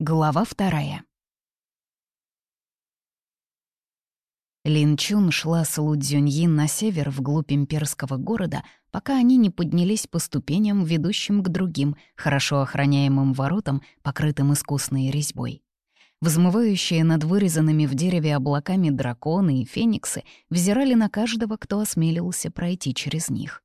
Глава вторая. Лин Чун шла с Лу Цзюньи на север вглубь имперского города, пока они не поднялись по ступеням, ведущим к другим, хорошо охраняемым воротам, покрытым искусной резьбой. Взмывающие над вырезанными в дереве облаками драконы и фениксы взирали на каждого, кто осмелился пройти через них.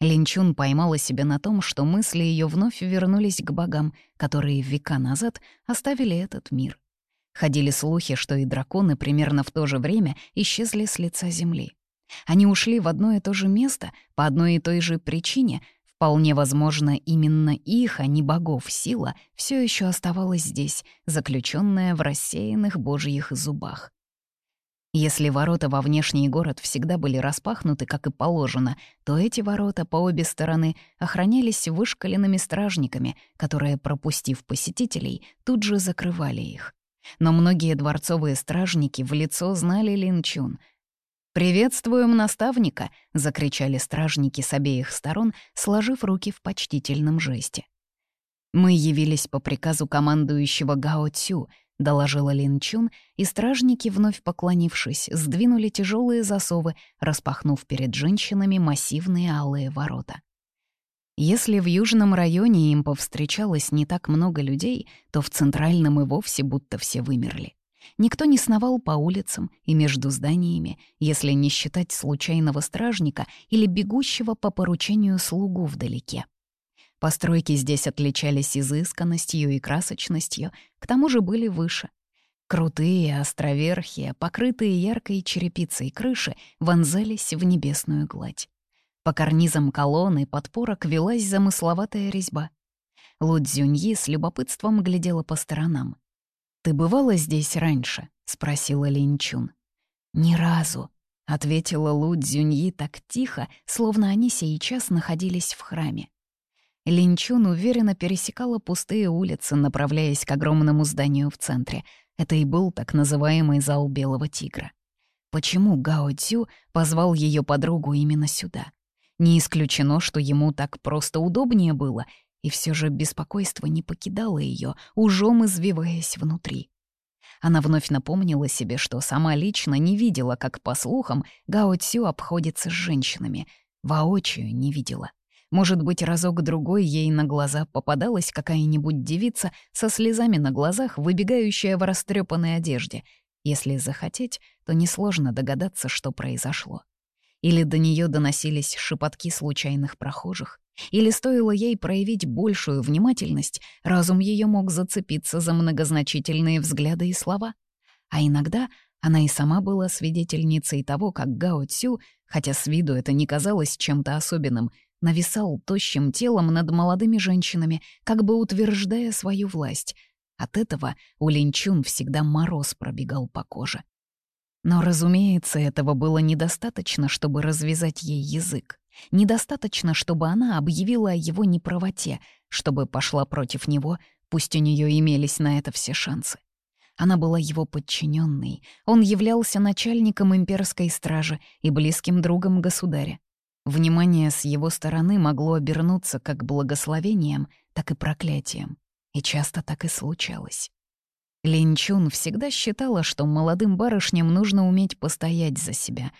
Линчун поймала себя на том, что мысли ее вновь вернулись к богам, которые века назад оставили этот мир. Ходили слухи, что и драконы примерно в то же время исчезли с лица земли. Они ушли в одно и то же место по одной и той же причине. Вполне возможно, именно их, а не богов, сила все еще оставалась здесь, заключенная в рассеянных божьих зубах. Если ворота во внешний город всегда были распахнуты, как и положено, то эти ворота по обе стороны охранялись вышкаленными стражниками, которые, пропустив посетителей, тут же закрывали их. Но многие дворцовые стражники в лицо знали Линчун. «Приветствуем наставника!» — закричали стражники с обеих сторон, сложив руки в почтительном жесте. «Мы явились по приказу командующего Гао Цю», — доложила Лин Чун, и стражники, вновь поклонившись, сдвинули тяжелые засовы, распахнув перед женщинами массивные алые ворота. Если в южном районе им повстречалось не так много людей, то в центральном и вовсе будто все вымерли. Никто не сновал по улицам и между зданиями, если не считать случайного стражника или бегущего по поручению слугу вдалеке. Постройки здесь отличались изысканностью и красочностью, к тому же были выше. Крутые островерхие, покрытые яркой черепицей крыши, вонзались в небесную гладь. По карнизам колонны подпорок велась замысловатая резьба. Лудзюньи с любопытством глядела по сторонам. «Ты бывала здесь раньше?» — спросила Линчун. «Ни разу», — ответила Лудзюньи так тихо, словно они сейчас находились в храме. Линчун уверенно пересекала пустые улицы, направляясь к огромному зданию в центре. Это и был так называемый зал Белого Тигра. Почему Гао Цю позвал ее подругу именно сюда? Не исключено, что ему так просто удобнее было, и все же беспокойство не покидало ее, ужом извиваясь внутри. Она вновь напомнила себе, что сама лично не видела, как, по слухам, Гао Цю обходится с женщинами. Воочию не видела. Может быть, разок-другой ей на глаза попадалась какая-нибудь девица со слезами на глазах, выбегающая в растрепанной одежде. Если захотеть, то несложно догадаться, что произошло. Или до нее доносились шепотки случайных прохожих, или стоило ей проявить большую внимательность, разум ее мог зацепиться за многозначительные взгляды и слова. А иногда она и сама была свидетельницей того, как Гао Цю, хотя с виду это не казалось чем-то особенным, нависал тощим телом над молодыми женщинами, как бы утверждая свою власть. От этого у Линчун всегда мороз пробегал по коже. Но, разумеется, этого было недостаточно, чтобы развязать ей язык. Недостаточно, чтобы она объявила о его неправоте, чтобы пошла против него, пусть у нее имелись на это все шансы. Она была его подчиненной, он являлся начальником имперской стражи и близким другом государя. Внимание с его стороны могло обернуться как благословением, так и проклятием. И часто так и случалось. Линчун всегда считала, что молодым барышням нужно уметь постоять за себя.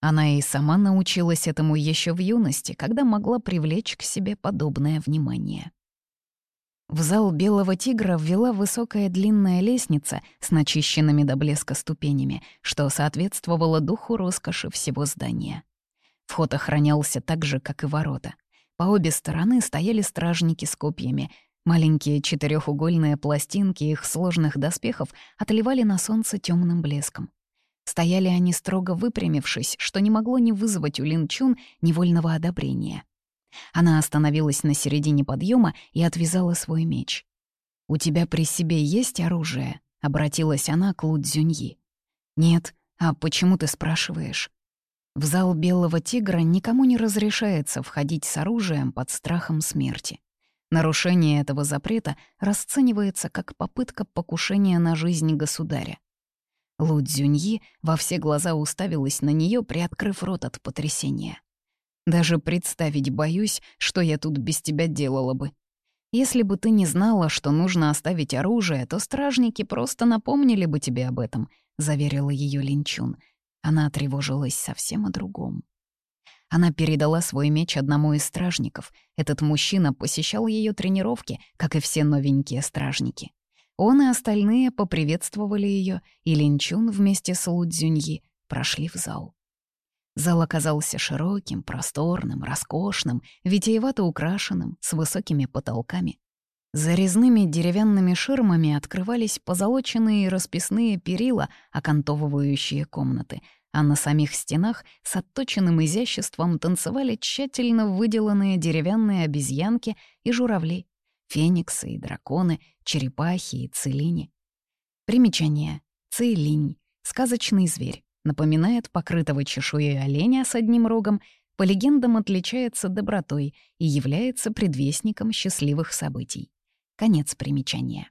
Она и сама научилась этому еще в юности, когда могла привлечь к себе подобное внимание. В зал «Белого тигра» ввела высокая длинная лестница с начищенными до блеска ступенями, что соответствовало духу роскоши всего здания. Вход охранялся так же, как и ворота. По обе стороны стояли стражники с копьями. Маленькие четырехугольные пластинки их сложных доспехов отливали на солнце темным блеском. Стояли они строго выпрямившись, что не могло не вызвать у Лин Чун невольного одобрения. Она остановилась на середине подъема и отвязала свой меч. «У тебя при себе есть оружие?» — обратилась она к Лу Цзюньи. «Нет. А почему ты спрашиваешь?» В зал Белого Тигра никому не разрешается входить с оружием под страхом смерти. Нарушение этого запрета расценивается как попытка покушения на жизнь государя. Лу Цзюньи во все глаза уставилась на нее, приоткрыв рот от потрясения. «Даже представить боюсь, что я тут без тебя делала бы. Если бы ты не знала, что нужно оставить оружие, то стражники просто напомнили бы тебе об этом», — заверила ее Линчун — она тревожилась совсем о другом. Она передала свой меч одному из стражников. Этот мужчина посещал ее тренировки, как и все новенькие стражники. Он и остальные поприветствовали ее, и Линчун вместе с Лудзюньи прошли в зал. Зал оказался широким, просторным, роскошным, витиевато украшенным, с высокими потолками. За резными деревянными ширмами открывались позолоченные расписные перила, окантовывающие комнаты, а на самих стенах с отточенным изяществом танцевали тщательно выделанные деревянные обезьянки и журавли, фениксы и драконы, черепахи и целини. Примечание. целинь — сказочный зверь, напоминает покрытого чешуей оленя с одним рогом, по легендам отличается добротой и является предвестником счастливых событий. Конец примечания.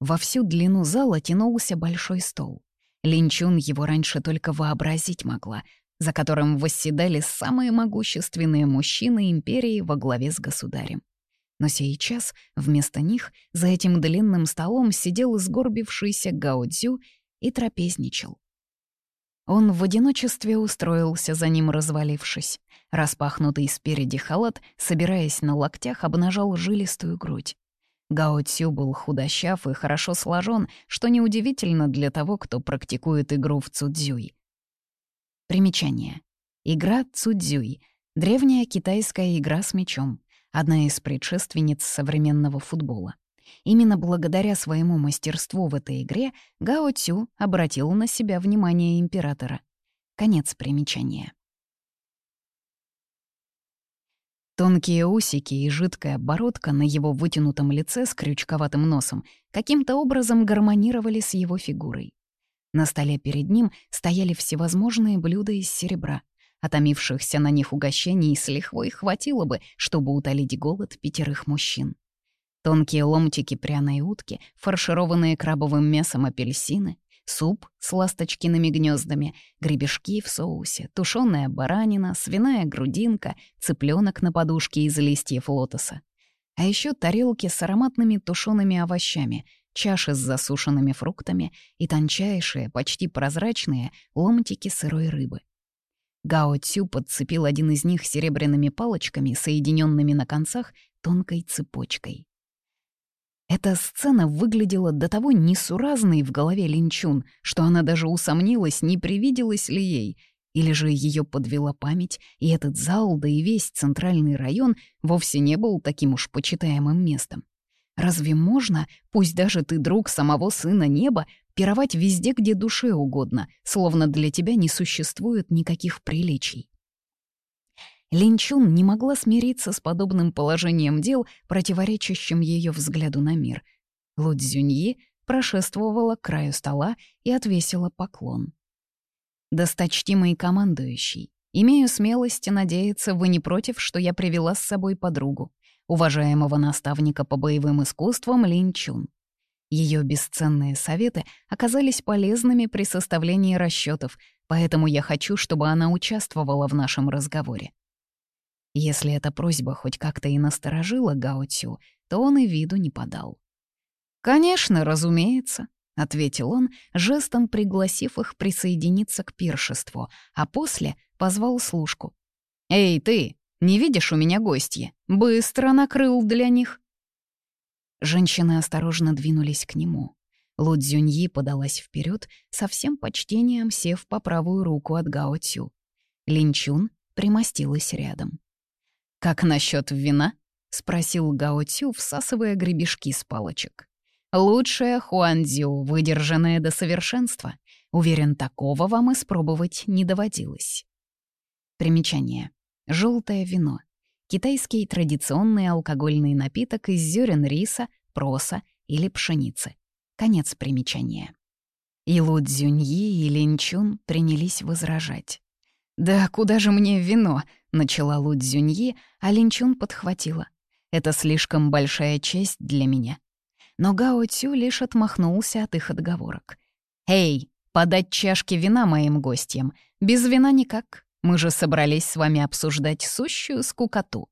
Во всю длину зала тянулся большой стол. Линчун его раньше только вообразить могла, за которым восседали самые могущественные мужчины империи во главе с государем. Но сейчас вместо них за этим длинным столом сидел сгорбившийся Гаудзю и трапезничал. Он в одиночестве устроился за ним, развалившись. Распахнутый спереди халат, собираясь на локтях, обнажал жилистую грудь. Гао Цю был худощав и хорошо сложен, что неудивительно для того, кто практикует игру в цудзюй. Примечание. Игра цудзюй — древняя китайская игра с мячом, одна из предшественниц современного футбола. Именно благодаря своему мастерству в этой игре Гао Цю обратил на себя внимание императора. Конец примечания. Тонкие усики и жидкая бородка на его вытянутом лице с крючковатым носом каким-то образом гармонировали с его фигурой. На столе перед ним стояли всевозможные блюда из серебра. Отомившихся на них угощений с лихвой хватило бы, чтобы утолить голод пятерых мужчин. Тонкие ломтики пряной утки, фаршированные крабовым мясом апельсины, Суп с ласточкиными гнездами, гребешки в соусе, тушеная баранина, свиная грудинка, цыпленок на подушке из листьев лотоса. А еще тарелки с ароматными тушеными овощами, чаши с засушенными фруктами и тончайшие, почти прозрачные ломтики сырой рыбы. Гао Цю подцепил один из них серебряными палочками, соединенными на концах тонкой цепочкой. Эта сцена выглядела до того несуразной в голове Линчун, что она даже усомнилась, не привиделась ли ей, или же ее подвела память, и этот зал, да и весь центральный район вовсе не был таким уж почитаемым местом. Разве можно, пусть даже ты друг самого сына неба, пировать везде, где душе угодно, словно для тебя не существует никаких приличий? Линчун не могла смириться с подобным положением дел, противоречащим ее взгляду на мир. Лудзюньи прошествовала к краю стола и отвесила поклон. «Досточтимый командующий, имею смелость надеяться, вы не против, что я привела с собой подругу, уважаемого наставника по боевым искусствам Линчун. Ее бесценные советы оказались полезными при составлении расчетов, поэтому я хочу, чтобы она участвовала в нашем разговоре. Если эта просьба хоть как-то и насторожила Гаотю, то он и виду не подал. «Конечно, разумеется», — ответил он, жестом пригласив их присоединиться к пиршеству, а после позвал служку. «Эй, ты, не видишь у меня гостья? Быстро накрыл для них!» Женщины осторожно двинулись к нему. Лу подалась вперед, со всем почтением сев по правую руку от Гао Цю. Линчун примостилась рядом. «Как насчет вина?» — спросил Гао всасывая гребешки с палочек. «Лучшая хуандзю, выдержанная до совершенства. Уверен, такого вам испробовать не доводилось». Примечание. Желтое вино. Китайский традиционный алкогольный напиток из зерен риса, проса или пшеницы. Конец примечания. И Лу Цзюньи, и Линчун принялись возражать. «Да куда же мне вино?» — начала Лудзюньи, а Линчун подхватила. «Это слишком большая честь для меня». Но Гао Цю лишь отмахнулся от их отговорок. «Эй, подать чашки вина моим гостям. Без вина никак. Мы же собрались с вами обсуждать сущую скукоту».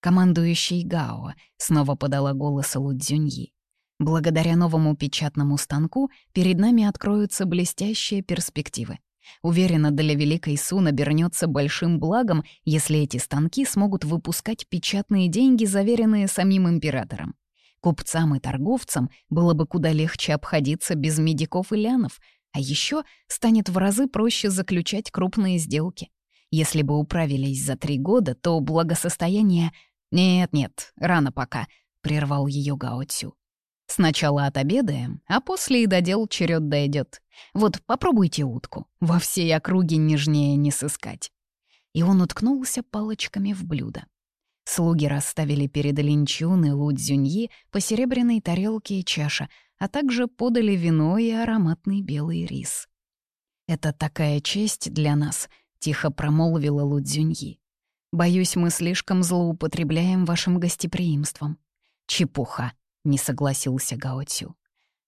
Командующий Гао снова подала голос Лудзюньи. Благодаря новому печатному станку перед нами откроются блестящие перспективы. Уверена, для Великой Сун обернется большим благом, если эти станки смогут выпускать печатные деньги, заверенные самим императором. Купцам и торговцам было бы куда легче обходиться без медиков и лянов, а еще станет в разы проще заключать крупные сделки. Если бы управились за три года, то благосостояние... «Нет-нет, рано пока», — прервал ее Гаоцю. Сначала отобедаем, а после и додел черед дойдет. Вот попробуйте утку, во всей округе нежнее не сыскать». И он уткнулся палочками в блюдо. Слуги расставили перед линчун и лудзюньи по серебряной тарелке и чаша, а также подали вино и ароматный белый рис. «Это такая честь для нас», — тихо промолвила Лудзюньи. «Боюсь, мы слишком злоупотребляем вашим гостеприимством». «Чепуха», не согласился Гаотю.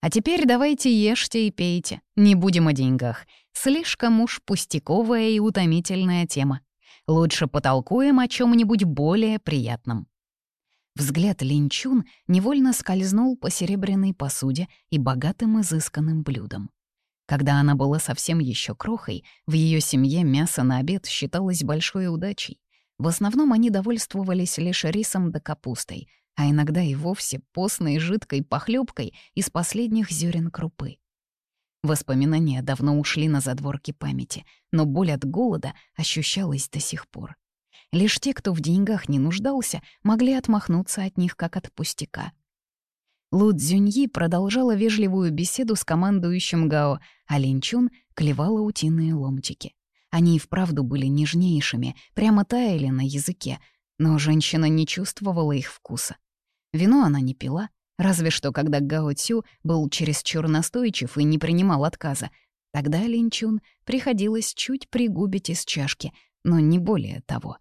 «А теперь давайте ешьте и пейте, не будем о деньгах. Слишком уж пустяковая и утомительная тема. Лучше потолкуем о чем нибудь более приятном». Взгляд Линчун невольно скользнул по серебряной посуде и богатым изысканным блюдам. Когда она была совсем еще крохой, в ее семье мясо на обед считалось большой удачей. В основном они довольствовались лишь рисом да капустой, а иногда и вовсе постной жидкой похлебкой из последних зерен крупы. Воспоминания давно ушли на задворки памяти, но боль от голода ощущалась до сих пор. Лишь те, кто в деньгах не нуждался, могли отмахнуться от них как от пустяка. Лу Цзюньи продолжала вежливую беседу с командующим Гао, а Линчун клевала утиные ломтики. Они и вправду были нежнейшими, прямо таяли на языке, но женщина не чувствовала их вкуса. Вино она не пила, разве что когда Гао Цю был чересчур настойчив и не принимал отказа. Тогда Линчун приходилось чуть пригубить из чашки, но не более того.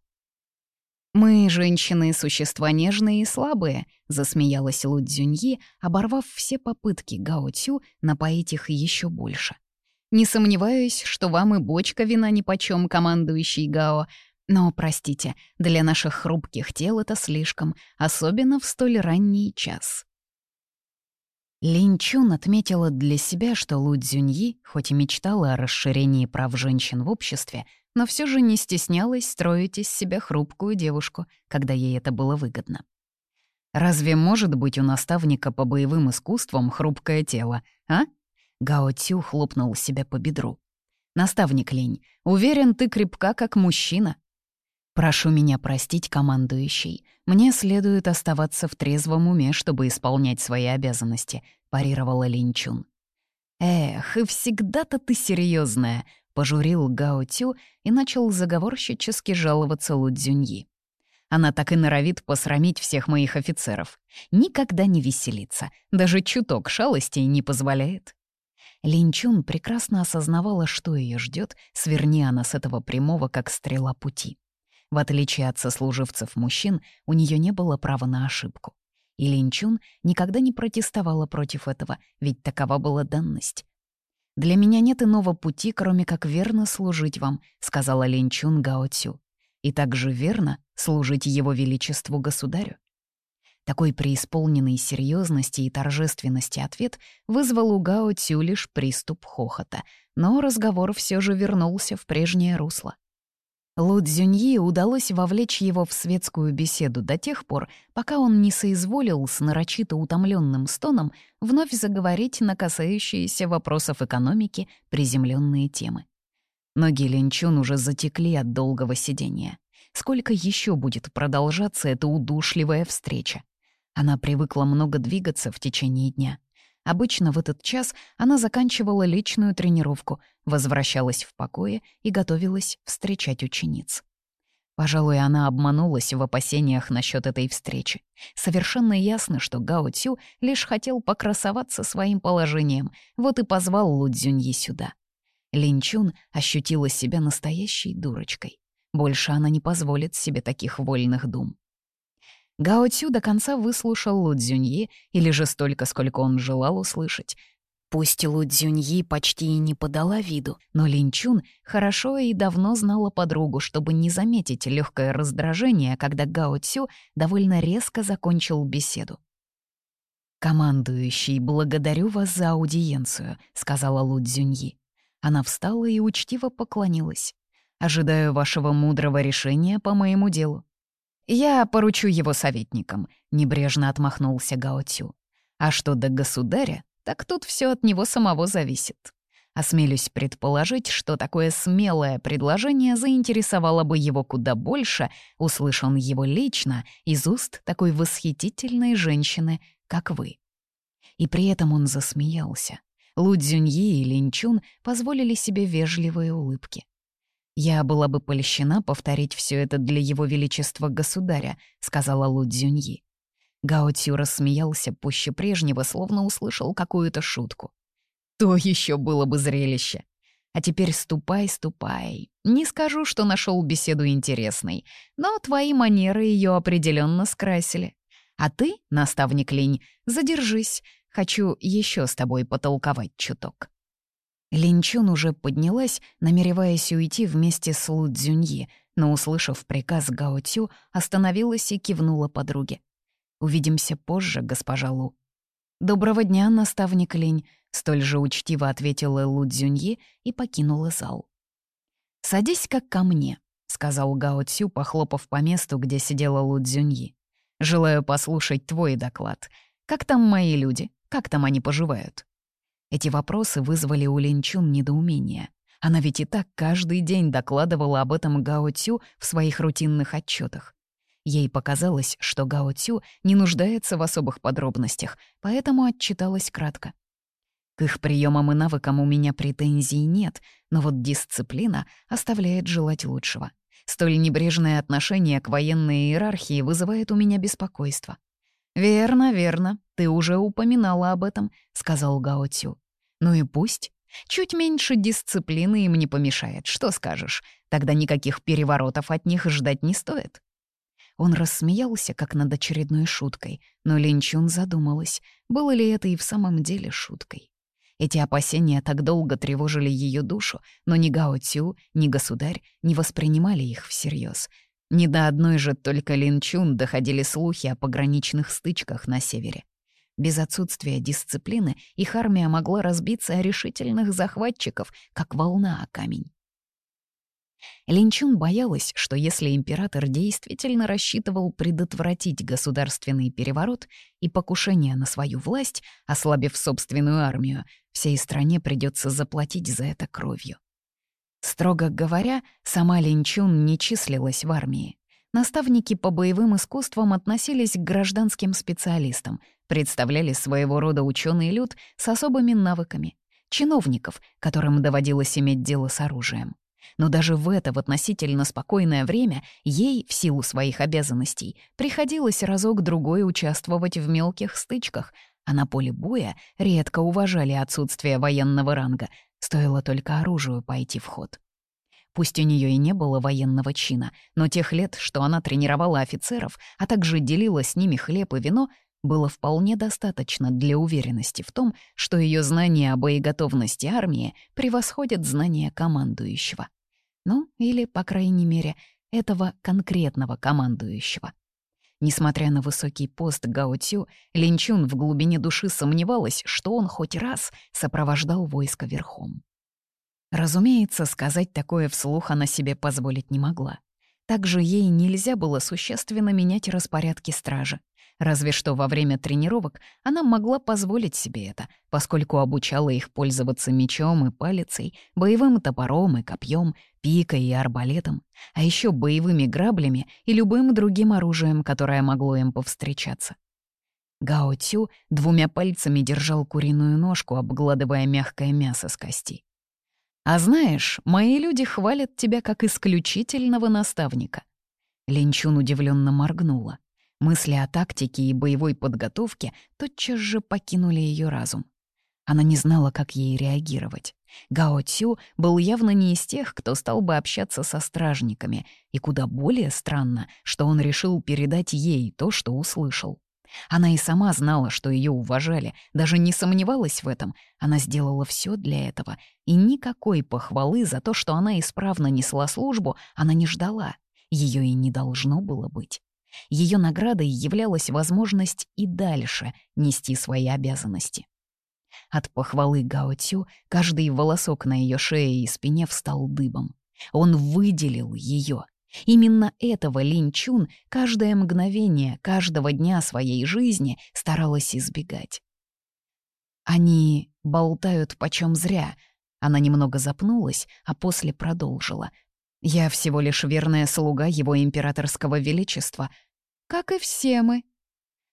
«Мы, женщины, существа нежные и слабые», — засмеялась Лу Цзюньи, оборвав все попытки Гао Цю напоить их еще больше. «Не сомневаюсь, что вам и бочка вина нипочем, командующий Гао, но, простите, для наших хрупких тел это слишком, особенно в столь ранний час. Линчун отметила для себя, что Лу Цзюньи, хоть и мечтала о расширении прав женщин в обществе, но все же не стеснялась строить из себя хрупкую девушку, когда ей это было выгодно. «Разве может быть у наставника по боевым искусствам хрупкое тело, а?» Гао Цю хлопнул себя по бедру. «Наставник Линь, уверен, ты крепка, как мужчина, Прошу меня простить, командующий. Мне следует оставаться в трезвом уме, чтобы исполнять свои обязанности», — парировала Линчун. «Эх, и всегда-то ты серьезная, пожурил Гао Тю и начал заговорщически жаловаться Лу Цзюньи. «Она так и норовит посрамить всех моих офицеров. Никогда не веселится, даже чуток шалостей не позволяет». Линчун прекрасно осознавала, что ее ждет, сверни она с этого прямого, как стрела пути. В отличие от сослуживцев мужчин, у нее не было права на ошибку. И Линчун никогда не протестовала против этого, ведь такова была данность. «Для меня нет иного пути, кроме как верно служить вам», — сказала Линчун Гаоцю. «И также верно служить его величеству государю». Такой преисполненный серьезности и торжественности ответ вызвал у Гао Цю лишь приступ хохота, но разговор все же вернулся в прежнее русло. Лу Цзюньи удалось вовлечь его в светскую беседу до тех пор, пока он не соизволил с нарочито утомленным стоном вновь заговорить на касающиеся вопросов экономики приземленные темы. Ноги Линчун уже затекли от долгого сидения. Сколько еще будет продолжаться эта удушливая встреча? Она привыкла много двигаться в течение дня — Обычно в этот час она заканчивала личную тренировку, возвращалась в покое и готовилась встречать учениц. Пожалуй, она обманулась в опасениях насчет этой встречи. Совершенно ясно, что Гао Цю лишь хотел покрасоваться своим положением, вот и позвал Лу Цзюньи сюда. Линчун ощутила себя настоящей дурочкой. Больше она не позволит себе таких вольных дум. Гао Цю до конца выслушал Лу Цзюньи или же столько, сколько он желал услышать. Пусть Лу Цзюньи почти и не подала виду, но Линчун хорошо и давно знала подругу, чтобы не заметить легкое раздражение, когда Гао Цю довольно резко закончил беседу. «Командующий, благодарю вас за аудиенцию», — сказала Лу Цзюньи. Она встала и учтиво поклонилась. «Ожидаю вашего мудрого решения по моему делу. «Я поручу его советникам», — небрежно отмахнулся Гаотю. «А что до государя, так тут все от него самого зависит». Осмелюсь предположить, что такое смелое предложение заинтересовало бы его куда больше, услышан его лично из уст такой восхитительной женщины, как вы. И при этом он засмеялся. Лу Цзюньи и Линчун позволили себе вежливые улыбки. «Я была бы польщена повторить все это для его величества государя», — сказала Лу Цзюньи. Гао Цю рассмеялся пуще прежнего, словно услышал какую-то шутку. «То еще было бы зрелище!» А теперь ступай, ступай. Не скажу, что нашел беседу интересной, но твои манеры ее определенно скрасили. А ты, наставник Линь, задержись. Хочу еще с тобой потолковать чуток. Линчун уже поднялась, намереваясь уйти вместе с Лу Цзюньи, но, услышав приказ Гао Цю, остановилась и кивнула подруге. «Увидимся позже, госпожа Лу». «Доброго дня, наставник Линь», — столь же учтиво ответила Лу Цзюньи и покинула зал. Садись, как ко мне», — сказал Гао Цю, похлопав по месту, где сидела Лу Цзюньи. «Желаю послушать твой доклад. Как там мои люди? Как там они поживают?» Эти вопросы вызвали у Линчун недоумение. Она ведь и так каждый день докладывала об этом Гао Цю в своих рутинных отчетах. Ей показалось, что Гао Цю не нуждается в особых подробностях, поэтому отчиталась кратко. К их приемам и навыкам у меня претензий нет, но вот дисциплина оставляет желать лучшего. Столь небрежное отношение к военной иерархии вызывает у меня беспокойство. «Верно, верно, ты уже упоминала об этом», — сказал Гаоцю. «Ну и пусть. Чуть меньше дисциплины им не помешает, что скажешь. Тогда никаких переворотов от них ждать не стоит». Он рассмеялся, как над очередной шуткой, но Линчун задумалась, было ли это и в самом деле шуткой. Эти опасения так долго тревожили ее душу, но ни Гао Цю, ни государь не воспринимали их всерьез — не до одной же только Линчун доходили слухи о пограничных стычках на севере. Без отсутствия дисциплины их армия могла разбиться о решительных захватчиков, как волна о камень. Линчун боялась, что если император действительно рассчитывал предотвратить государственный переворот и покушение на свою власть, ослабив собственную армию, всей стране придется заплатить за это кровью. Строго говоря, сама Линчун не числилась в армии. Наставники по боевым искусствам относились к гражданским специалистам, представляли своего рода ученый люд с особыми навыками, чиновников, которым доводилось иметь дело с оружием. Но даже в это в относительно спокойное время ей, в силу своих обязанностей, приходилось разок-другой участвовать в мелких стычках, а на поле боя редко уважали отсутствие военного ранга, Стоило только оружию пойти в ход. Пусть у нее и не было военного чина, но тех лет, что она тренировала офицеров, а также делила с ними хлеб и вино, было вполне достаточно для уверенности в том, что ее знания о боеготовности армии превосходят знания командующего. Ну, или, по крайней мере, этого конкретного командующего — Несмотря на высокий пост Гаутю, Линчун в глубине души сомневалась, что он хоть раз сопровождал войско верхом. Разумеется, сказать такое вслух она себе позволить не могла. Также ей нельзя было существенно менять распорядки стражи. Разве что во время тренировок она могла позволить себе это, поскольку обучала их пользоваться мечом и палицей, боевым топором и копьем, пикой и арбалетом, а еще боевыми граблями и любым другим оружием, которое могло им повстречаться. Гао Цю двумя пальцами держал куриную ножку, обгладывая мягкое мясо с костей. «А знаешь, мои люди хвалят тебя как исключительного наставника». Ленчун удивленно моргнула. Мысли о тактике и боевой подготовке тотчас же покинули ее разум. Она не знала, как ей реагировать. Гао Цю был явно не из тех, кто стал бы общаться со стражниками, и куда более странно, что он решил передать ей то, что услышал. Она и сама знала, что ее уважали, даже не сомневалась в этом. Она сделала все для этого, и никакой похвалы за то, что она исправно несла службу, она не ждала. Ее и не должно было быть. Ее наградой являлась возможность и дальше нести свои обязанности. От похвалы Гаотю каждый волосок на ее шее и спине встал дыбом. Он выделил ее. Именно этого Лин Чун каждое мгновение, каждого дня своей жизни старалась избегать. «Они болтают почем зря», — она немного запнулась, а после продолжила. «Я всего лишь верная слуга его императорского величества, как и все мы».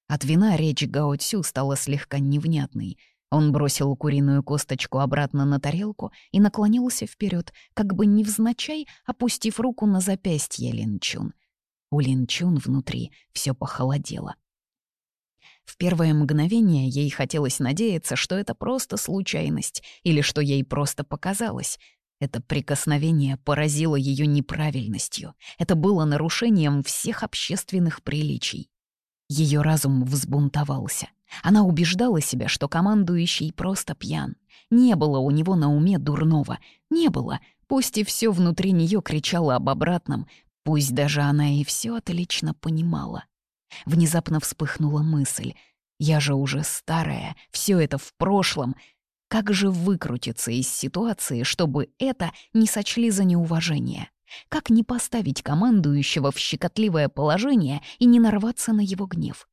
От вина речь Гао Цю стала слегка невнятной — он бросил куриную косточку обратно на тарелку и наклонился вперед, как бы невзначай опустив руку на запястье Линчун. У Линчун внутри все похолодело. В первое мгновение ей хотелось надеяться, что это просто случайность или что ей просто показалось. Это прикосновение поразило ее неправильностью. Это было нарушением всех общественных приличий. Ее разум взбунтовался. Она убеждала себя, что командующий просто пьян. Не было у него на уме дурного. Не было. Пусть и все внутри нее кричало об обратном. Пусть даже она и все отлично понимала. Внезапно вспыхнула мысль. «Я же уже старая, все это в прошлом. Как же выкрутиться из ситуации, чтобы это не сочли за неуважение? Как не поставить командующего в щекотливое положение и не нарваться на его гнев?»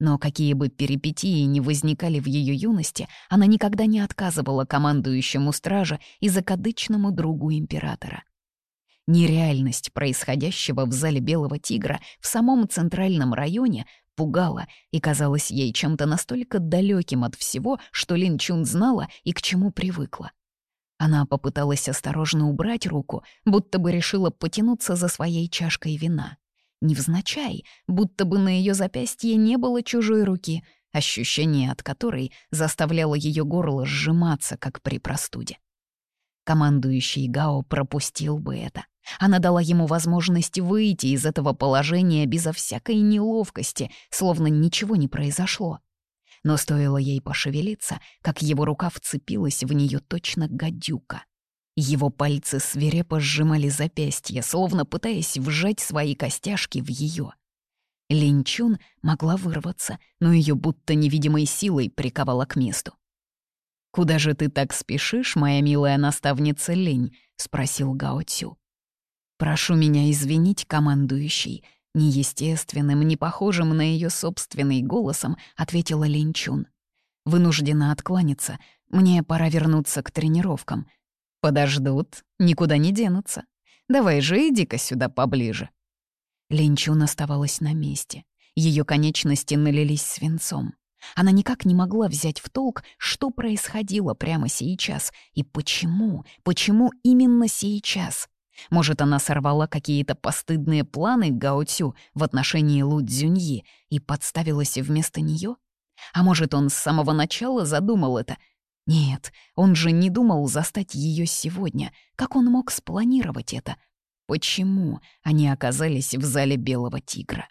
Но какие бы перипетии ни возникали в ее юности, она никогда не отказывала командующему страже и закадычному другу императора. Нереальность происходящего в зале Белого Тигра в самом центральном районе пугала и казалась ей чем-то настолько далеким от всего, что Лин Чун знала и к чему привыкла. Она попыталась осторожно убрать руку, будто бы решила потянуться за своей чашкой вина невзначай, будто бы на ее запястье не было чужой руки, ощущение от которой заставляло ее горло сжиматься, как при простуде. Командующий Гао пропустил бы это. Она дала ему возможность выйти из этого положения безо всякой неловкости, словно ничего не произошло. Но стоило ей пошевелиться, как его рука вцепилась в нее точно гадюка. Его пальцы свирепо сжимали запястье, словно пытаясь вжать свои костяшки в ее. Линчун могла вырваться, но ее будто невидимой силой приковала к месту. «Куда же ты так спешишь, моя милая наставница Лень?» — спросил Гао Цю. «Прошу меня извинить, командующий», — неестественным, не похожим на ее собственный голосом ответила Линчун. «Вынуждена откланяться. Мне пора вернуться к тренировкам. Подождут, никуда не денутся. Давай же иди-ка сюда поближе». Линчун оставалась на месте. Ее конечности налились свинцом. Она никак не могла взять в толк, что происходило прямо сейчас и почему, почему именно сейчас. Может, она сорвала какие-то постыдные планы Гаотю в отношении Лу Цзюньи и подставилась вместо нее? А может, он с самого начала задумал это, нет, он же не думал застать ее сегодня. Как он мог спланировать это? Почему они оказались в зале Белого Тигра?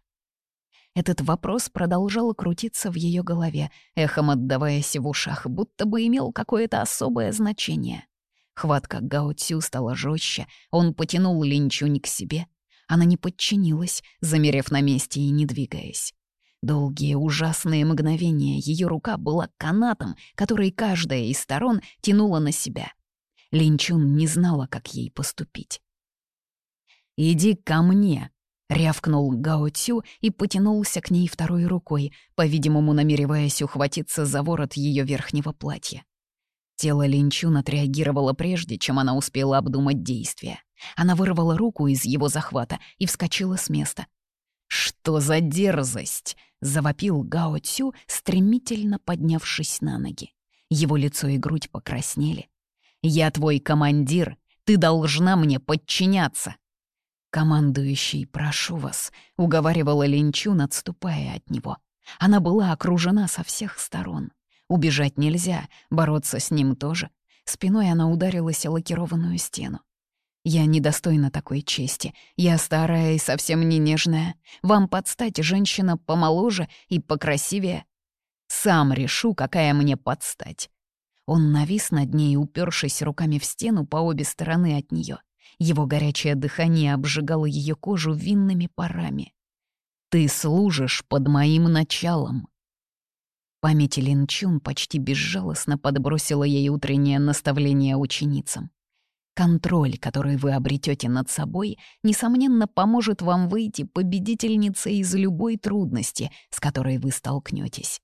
Этот вопрос продолжал крутиться в ее голове, эхом отдаваясь в ушах, будто бы имел какое-то особое значение. Хватка Гаоцю стала жестче, он потянул Линчунь к себе. Она не подчинилась, замерев на месте и не двигаясь. Долгие ужасные мгновения ее рука была канатом, который каждая из сторон тянула на себя. Линчун не знала, как ей поступить. «Иди ко мне!» — рявкнул Гао Цю и потянулся к ней второй рукой, по-видимому, намереваясь ухватиться за ворот ее верхнего платья. Тело Линчун отреагировало прежде, чем она успела обдумать действия. Она вырвала руку из его захвата и вскочила с места — «Что за дерзость!» — завопил Гао Цю, стремительно поднявшись на ноги. Его лицо и грудь покраснели. «Я твой командир, ты должна мне подчиняться!» «Командующий, прошу вас», — уговаривала Линчу, отступая от него. Она была окружена со всех сторон. Убежать нельзя, бороться с ним тоже. Спиной она ударилась о лакированную стену. Я недостойна такой чести. Я старая и совсем не нежная. Вам подстать женщина помоложе и покрасивее. Сам решу, какая мне подстать». Он навис над ней, упершись руками в стену по обе стороны от нее. Его горячее дыхание обжигало ее кожу винными парами. «Ты служишь под моим началом», Память Линчун почти безжалостно подбросила ей утреннее наставление ученицам. Контроль, который вы обретете над собой, несомненно, поможет вам выйти победительницей из любой трудности, с которой вы столкнетесь.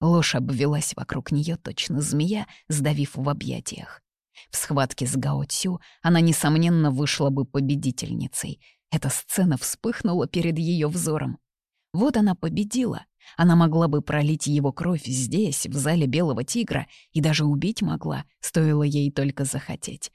Ложь обвелась вокруг нее точно змея, сдавив в объятиях. В схватке с Гао она, несомненно, вышла бы победительницей. Эта сцена вспыхнула перед ее взором. Вот она победила. Она могла бы пролить его кровь здесь, в зале Белого Тигра, и даже убить могла, стоило ей только захотеть.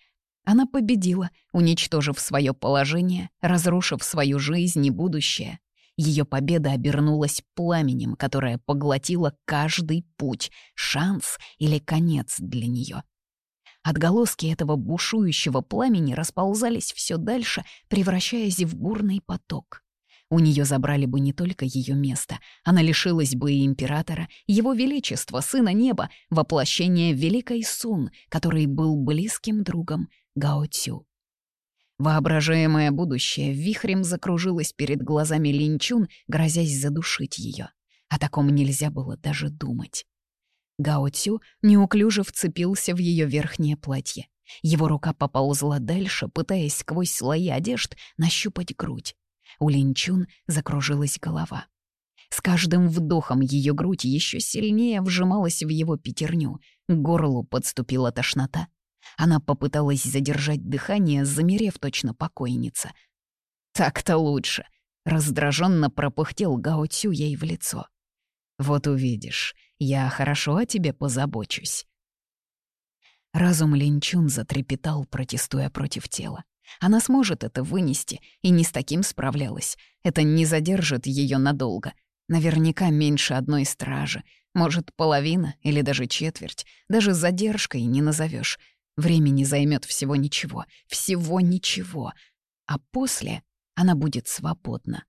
Она победила, уничтожив свое положение, разрушив свою жизнь и будущее. Ее победа обернулась пламенем, которое поглотило каждый путь, шанс или конец для нее. Отголоски этого бушующего пламени расползались все дальше, превращаясь в бурный поток. У нее забрали бы не только ее место, она лишилась бы и императора, его величества, сына неба, воплощения великой Сун, который был близким другом, Гао Цю. Воображаемое будущее вихрем закружилось перед глазами Линчун, грозясь задушить ее. О таком нельзя было даже думать. Гао Цю неуклюже вцепился в ее верхнее платье. Его рука поползла дальше, пытаясь сквозь слои одежд нащупать грудь. У Линчун закружилась голова. С каждым вдохом ее грудь еще сильнее вжималась в его пятерню, к горлу подступила тошнота — она попыталась задержать дыхание, замерев точно покойница. «Так-то лучше», — раздраженно пропыхтел Гао Цю ей в лицо. «Вот увидишь, я хорошо о тебе позабочусь». Разум Линчун затрепетал, протестуя против тела. Она сможет это вынести, и не с таким справлялась. Это не задержит ее надолго. Наверняка меньше одной стражи. Может, половина или даже четверть. Даже задержкой не назовешь. Времени займет всего ничего, всего ничего. А после она будет свободна.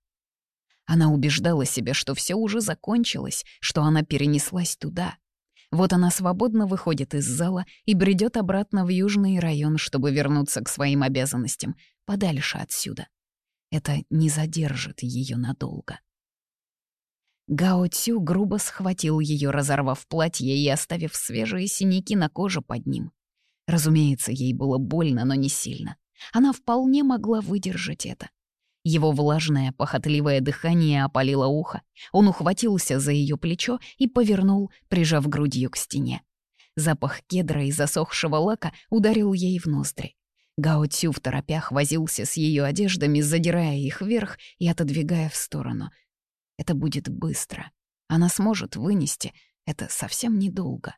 Она убеждала себя, что все уже закончилось, что она перенеслась туда. Вот она свободно выходит из зала и бредет обратно в южный район, чтобы вернуться к своим обязанностям, подальше отсюда. Это не задержит ее надолго. Гао Цю грубо схватил ее, разорвав платье и оставив свежие синяки на коже под ним. Разумеется, ей было больно, но не сильно. Она вполне могла выдержать это. Его влажное, похотливое дыхание опалило ухо. Он ухватился за ее плечо и повернул, прижав грудью к стене. Запах кедра и засохшего лака ударил ей в ноздри. Гаотю в торопях возился с ее одеждами, задирая их вверх и отодвигая в сторону. Это будет быстро. Она сможет вынести это совсем недолго.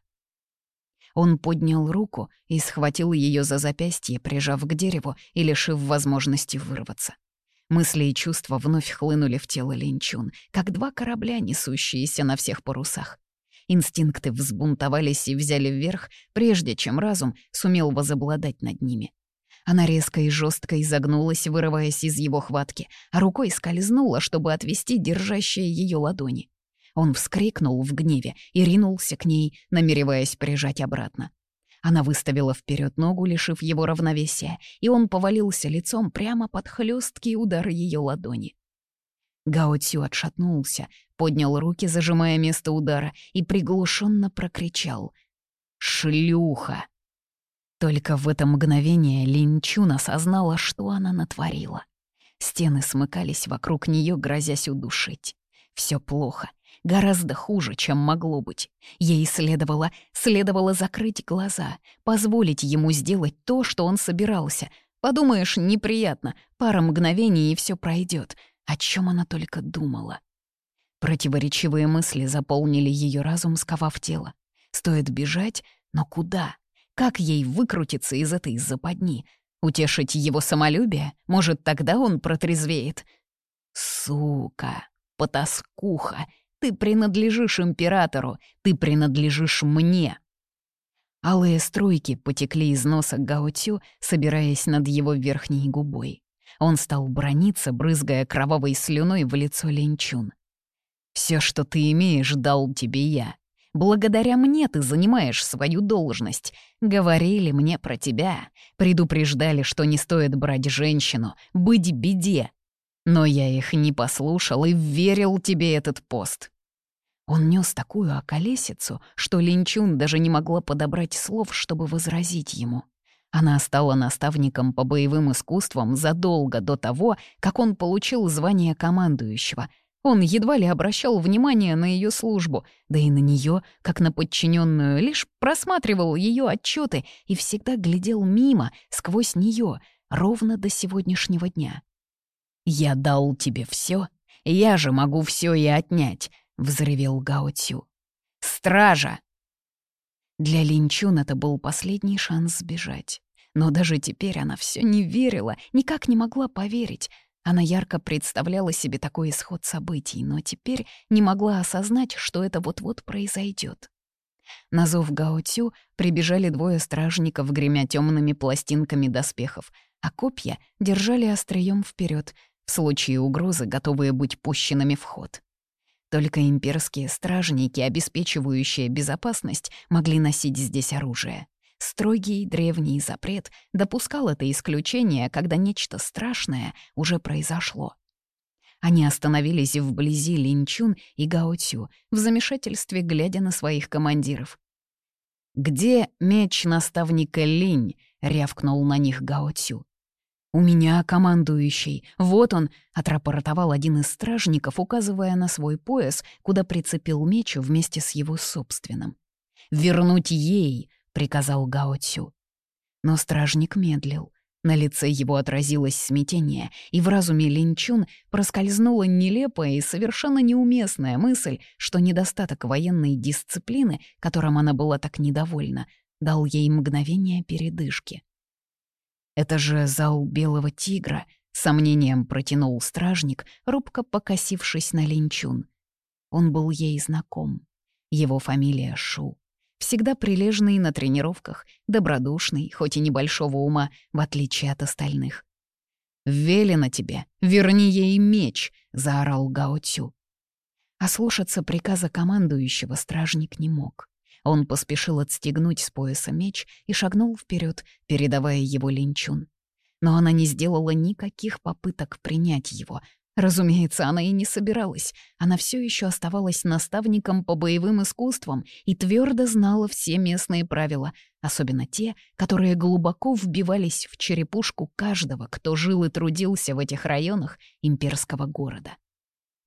Он поднял руку и схватил ее за запястье, прижав к дереву и лишив возможности вырваться. Мысли и чувства вновь хлынули в тело Линчун, как два корабля, несущиеся на всех парусах. Инстинкты взбунтовались и взяли вверх, прежде чем разум сумел возобладать над ними. Она резко и жестко изогнулась, вырываясь из его хватки, а рукой скользнула, чтобы отвести держащие ее ладони. Он вскрикнул в гневе и ринулся к ней, намереваясь прижать обратно. Она выставила вперед ногу, лишив его равновесия, и он повалился лицом прямо под хлесткий удар ее ладони. Гао Цю отшатнулся, поднял руки, зажимая место удара, и приглушенно прокричал «Шлюха!». Только в это мгновение Лин Чун осознала, что она натворила. Стены смыкались вокруг нее, грозясь удушить. Все плохо, гораздо хуже, чем могло быть. Ей следовало, следовало закрыть глаза, позволить ему сделать то, что он собирался. Подумаешь, неприятно, пара мгновений и все пройдет. О чем она только думала. Противоречивые мысли заполнили ее разум, сковав тело. Стоит бежать, но куда? Как ей выкрутиться из этой западни? Утешить его самолюбие? Может, тогда он протрезвеет? Сука, потаскуха, ты принадлежишь императору, ты принадлежишь мне». Алые струйки потекли из носа Гаотю, собираясь над его верхней губой. Он стал брониться, брызгая кровавой слюной в лицо Ленчун. «Все, что ты имеешь, дал тебе я. Благодаря мне ты занимаешь свою должность. Говорили мне про тебя, предупреждали, что не стоит брать женщину, быть беде. Но я их не послушал и верил тебе этот пост. Он нес такую околесицу, что Линчун даже не могла подобрать слов, чтобы возразить ему. Она стала наставником по боевым искусствам задолго до того, как он получил звание командующего. Он едва ли обращал внимание на ее службу, да и на нее, как на подчиненную, лишь просматривал ее отчеты и всегда глядел мимо, сквозь нее, ровно до сегодняшнего дня. «Я дал тебе все, я же могу все и отнять», — взрывел Гаотю. «Стража!» Для Линчун это был последний шанс сбежать. Но даже теперь она все не верила, никак не могла поверить. Она ярко представляла себе такой исход событий, но теперь не могла осознать, что это вот-вот произойдет. На зов Гаотю прибежали двое стражников, гремя темными пластинками доспехов, а копья держали острием вперед — в случае угрозы готовые быть пущенными в ход. Только имперские стражники, обеспечивающие безопасность, могли носить здесь оружие. Строгий древний запрет допускал это исключение, когда нечто страшное уже произошло. Они остановились вблизи Линчун и Гаотю, в замешательстве глядя на своих командиров. «Где меч наставника Линь?» — рявкнул на них Гаотю. «У меня командующий. Вот он!» — отрапортовал один из стражников, указывая на свой пояс, куда прицепил меч вместе с его собственным. «Вернуть ей!» — приказал Гао Но стражник медлил. На лице его отразилось смятение, и в разуме Линчун проскользнула нелепая и совершенно неуместная мысль, что недостаток военной дисциплины, которым она была так недовольна, дал ей мгновение передышки — это же зал Белого Тигра, сомнением протянул стражник, робко покосившись на Линчун. Он был ей знаком. Его фамилия Шу. Всегда прилежный на тренировках, добродушный, хоть и небольшого ума, в отличие от остальных. «Велено тебе! Верни ей меч!» — заорал Гаотю. Ослушаться приказа командующего стражник не мог. Он поспешил отстегнуть с пояса меч и шагнул вперед, передавая его Линчун. Но она не сделала никаких попыток принять его. Разумеется, она и не собиралась. Она все еще оставалась наставником по боевым искусствам и твердо знала все местные правила, особенно те, которые глубоко вбивались в черепушку каждого, кто жил и трудился в этих районах имперского города.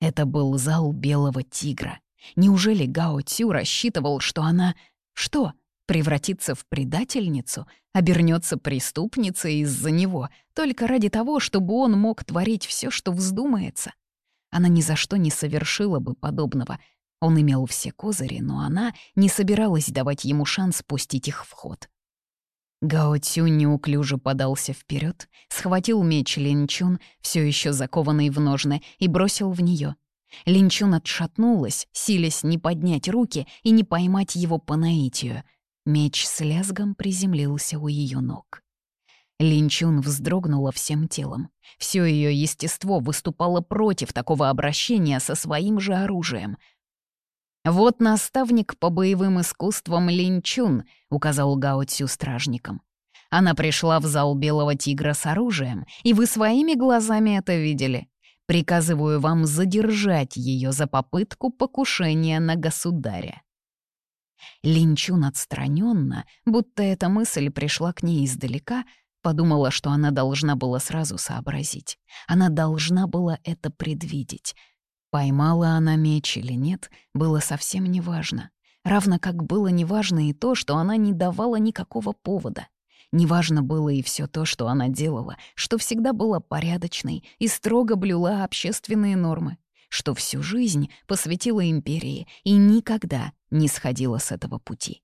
Это был зал Белого Тигра. Неужели Гао Цю рассчитывал, что она... Что? Превратится в предательницу? Обернется преступницей из-за него? Только ради того, чтобы он мог творить все, что вздумается? Она ни за что не совершила бы подобного. Он имел все козыри, но она не собиралась давать ему шанс пустить их в ход. Гао Цю неуклюже подался вперед, схватил меч Лин Чун, все еще закованный в ножны, и бросил в нее. Линчун отшатнулась, силясь не поднять руки и не поймать его по наитию. Меч с лязгом приземлился у ее ног. Линчун вздрогнула всем телом. Все ее естество выступало против такого обращения со своим же оружием. «Вот наставник по боевым искусствам Линчун», — указал Гао Цю стражникам. «Она пришла в зал Белого Тигра с оружием, и вы своими глазами это видели. Приказываю вам задержать ее за попытку покушения на государя». Линчун отстраненно, будто эта мысль пришла к ней издалека, подумала, что она должна была сразу сообразить. Она должна была это предвидеть. Поймала она меч или нет, было совсем неважно. Равно как было неважно и то, что она не давала никакого повода. Неважно было и все то, что она делала, что всегда была порядочной и строго блюла общественные нормы, что всю жизнь посвятила империи и никогда не сходила с этого пути.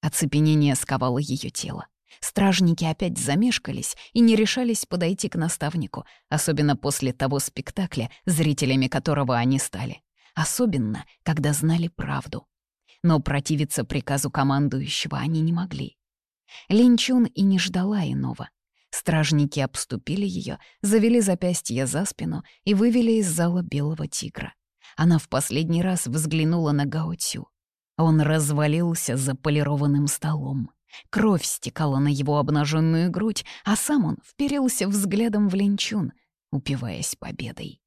Оцепенение сковало ее тело. Стражники опять замешкались и не решались подойти к наставнику, особенно после того спектакля, зрителями которого они стали. Особенно, когда знали правду. Но противиться приказу командующего они не могли. Линчун и не ждала иного. Стражники обступили ее, завели запястье за спину и вывели из зала белого тигра. Она в последний раз взглянула на Гаотю. Он развалился за полированным столом. Кровь стекала на его обнаженную грудь, а сам он вперился взглядом в Линчун, упиваясь победой.